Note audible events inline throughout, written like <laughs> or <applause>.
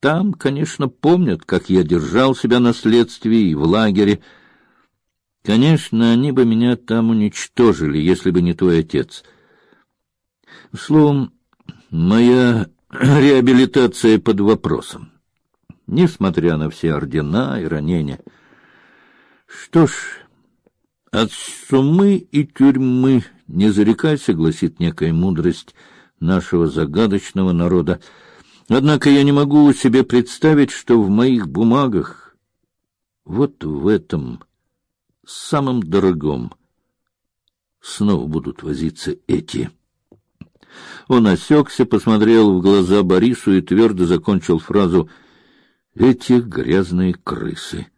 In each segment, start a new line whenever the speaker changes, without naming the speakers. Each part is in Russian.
там, конечно, помнят, как я держал себя на следствии и в лагере. Конечно, они бы меня там уничтожили, если бы не твой отец. Словом, моя <clears throat> реабилитация под вопросом, несмотря на все ордена и ранения. Что ж, от сумы и тюрьмы не зарекайся, гласит некая мудрость нашего загадочного народа. Однако я не могу себе представить, что в моих бумагах, вот в этом самом дорогом, снова будут возиться эти. Он осекся, посмотрел в глаза Борису и твердо закончил фразу «Эти грязные крысы».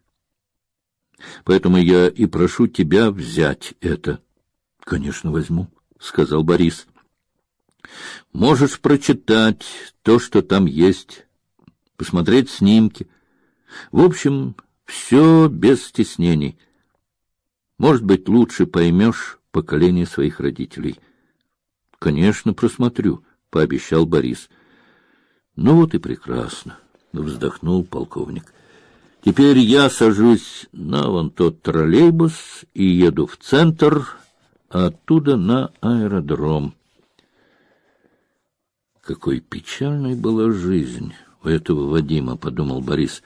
Поэтому я и прошу тебя взять это. — Конечно, возьму, — сказал Борис. — Можешь прочитать то, что там есть, посмотреть снимки. В общем, все без стеснений. Может быть, лучше поймешь поколение своих родителей. — Конечно, просмотрю, — пообещал Борис. — Ну вот и прекрасно, — вздохнул полковник. — Теперь я сажусь на вон тот троллейбус и еду в центр, а оттуда на аэродром. Какой печальной была жизнь у этого Вадима, подумал Борис.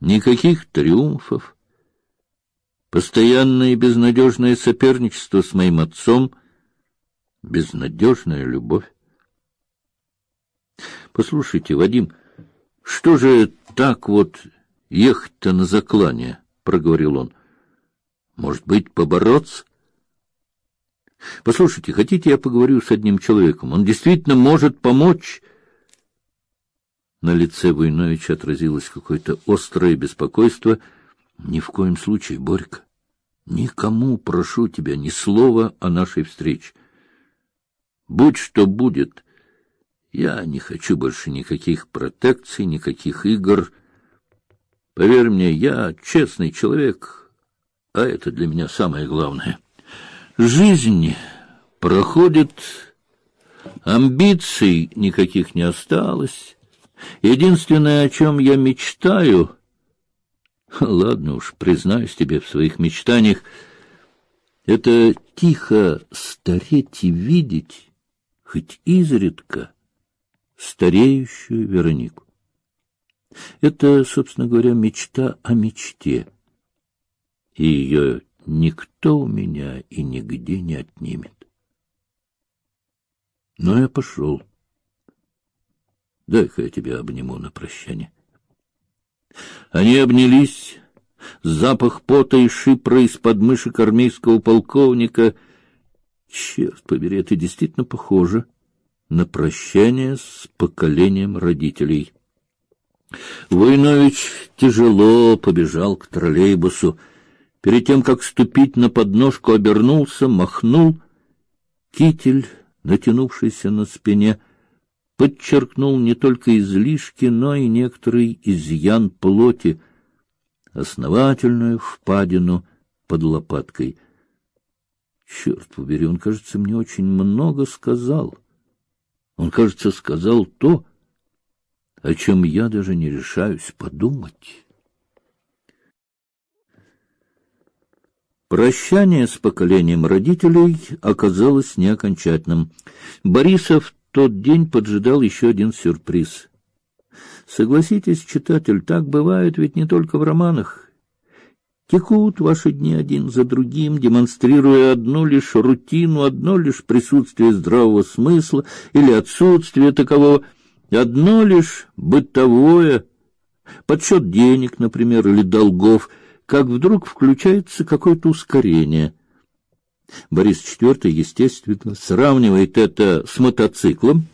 Никаких триумфов, постоянное безнадежное соперничество с моим отцом, безнадежная любовь. Послушайте, Вадим, что же так вот ехать-то на заклание, — проговорил он. — Может быть, побороться? — Послушайте, хотите, я поговорю с одним человеком? Он действительно может помочь. На лице Войновича отразилось какое-то острое беспокойство. — Ни в коем случае, Борька. Никому, прошу тебя, ни слова о нашей встрече. Будь что будет, я не хочу больше никаких протекций, никаких игр. Поверь мне, я честный человек, а это для меня самое главное. Жизнь проходит, амбиций никаких не осталось. Единственное, о чем я мечтаю, <laughs> ладно уж, признаюсь тебе в своих мечтаниях, это тихо стареть и видеть, хоть изредка, стареющую Веронику. Это, собственно говоря, мечта о мечте. И ее никто у меня и нигде не отнимет. Но я пошел. Дай-ка я тебя обниму на прощание. Они обнялись. Запах пота и шипра из подмышек армейского полковника. Черт побери, это действительно похоже на прощание с поколением родителей. Войнович тяжело побежал к троллейбусу. Перед тем, как ступить на подножку, обернулся, махнул. Китель, натянувшийся на спине, подчеркнул не только излишки, но и некоторый изъян плоти, основательную впадину под лопаткой. Черт побери, он, кажется, мне очень много сказал. Он, кажется, сказал то, о чем я даже не решаюсь подумать. Прощание с поколением родителей оказалось неокончательным. Борисов тот день поджидал еще один сюрприз. Согласитесь, читатель, так бывает ведь не только в романах. Текут ваши дни один за другим, демонстрируя одну лишь рутину, одно лишь присутствие здравого смысла или отсутствие такового – Одно лишь бытовое, подсчет денег, например, или долгов, как вдруг включается какое-то ускорение. Борис IV, естественно, сравнивает это с мотоциклом,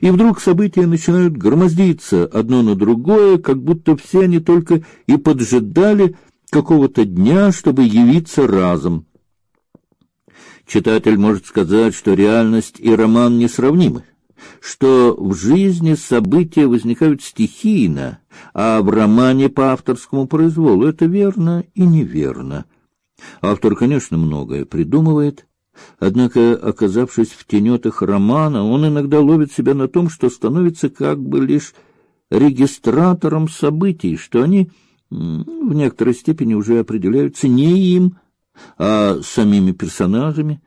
и вдруг события начинают громоздиться одно на другое, как будто все они только и поджидали какого-то дня, чтобы явиться разом. Читатель может сказать, что реальность и роман несравнимы что в жизни события возникают стихийно, а в романе по авторскому произволу это верно и неверно. Автор, конечно, многое придумывает, однако, оказавшись в тенетах романа, он иногда ловит себя на том, что становится как бы лишь регистратором событий, что они в некоторой степени уже определяются не им, а самими персонажами.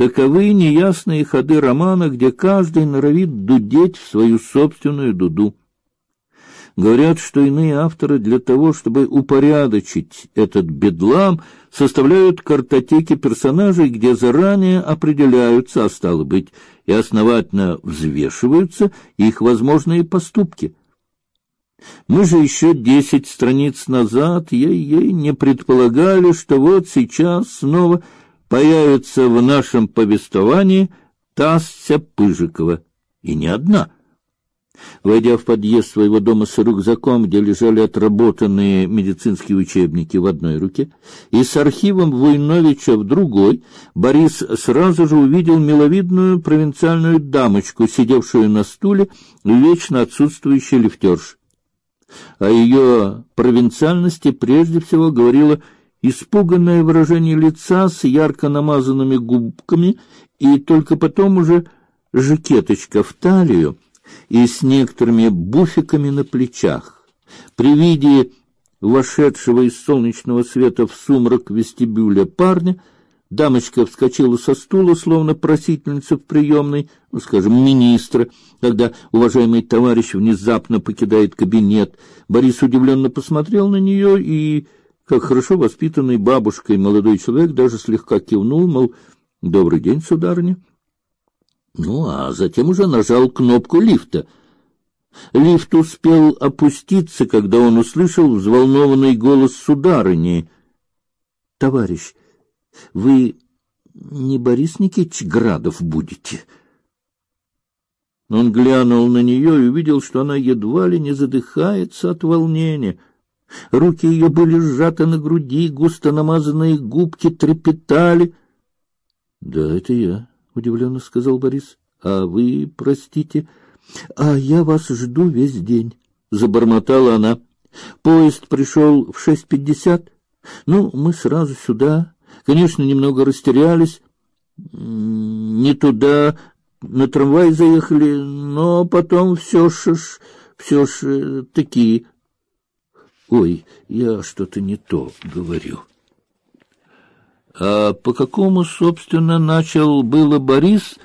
Таковы неясные ходы романа, где каждый норовит дудеть в свою собственную дуду. Говорят, что иные авторы для того, чтобы упорядочить этот бедлам, составляют картотеки персонажей, где заранее определяются, а стало быть, и основательно взвешиваются их возможные поступки. Мы же еще десять страниц назад ей-ей не предполагали, что вот сейчас снова появится в нашем повествовании Тася Пыжикова, и не одна — Войдя в подъезд своего дома с рюкзаком, где лежали отработанные медицинские учебники в одной руке, и с архивом Войновича в другой, Борис сразу же увидел миловидную провинциальную дамочку, сидевшую на стуле, вечно отсутствующей лифтерш. О ее провинциальности прежде всего говорило испуганное выражение лица с ярко намазанными губками, и только потом уже жакеточка в талию, и с некоторыми буфиками на плечах. При виде вошедшего из солнечного света в сумрак вестибюля парня дамочка вскочила со стула, словно просительница в приемной, ну, скажем, министра, когда уважаемый товарищ внезапно покидает кабинет. Борис удивленно посмотрел на нее и, как хорошо воспитанный бабушкой молодой человек, даже слегка кивнул, мол, «Добрый день, сударыня». Ну, а затем уже нажал кнопку лифта. Лифт успел опуститься, когда он услышал взволнованный голос сударыни. — Товарищ, вы не Борис Никитич Градов будете? Он глянул на нее и увидел, что она едва ли не задыхается от волнения. Руки ее были сжаты на груди, густо намазанные губки трепетали. — Да, это я удивленно сказал Борис. А вы, простите, а я вас жду весь день, забормотала она. Поезд пришел в шесть пятьдесят. Ну, мы сразу сюда. Конечно, немного растерялись. Не туда, на трамвай заехали, но потом все ж, все ж э, такие. Ой, я что-то не то говорю. А по какому, собственно, начал было Борис,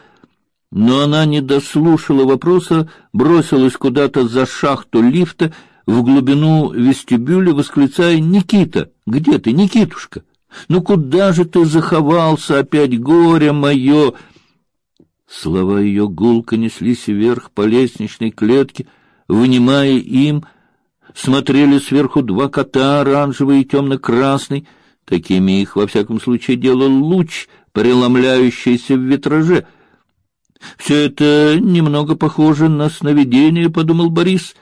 но она не дослушала вопроса, бросилась куда-то за шахту лифта в глубину вестибюля, восклицая «Никита! Где ты, Никитушка? Ну куда же ты заховался опять, горе мое?» Слова ее гулко неслись вверх по лестничной клетке, вынимая им, смотрели сверху два кота, оранжевый и темно-красный, Такими их, во всяком случае, делал луч, преломляющийся в витраже. Все это немного похоже на сновидение, — подумал Борис.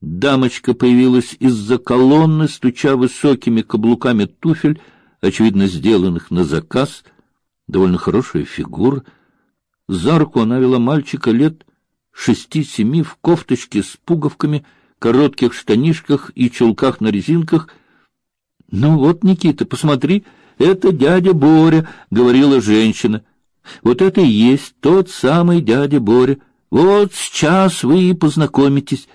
Дамочка появилась из-за колонны, стуча высокими каблуками туфель, очевидно, сделанных на заказ. Довольно хорошая фигура. За руку она вела мальчика лет шести-семи в кофточке с пуговками, коротких штанишках и чулках на резинках — ну вот, Никита, посмотри, это дядя Боря, говорила женщина. Вот это и есть тот самый дядя Боря. Вот сейчас вы и познакомитесь.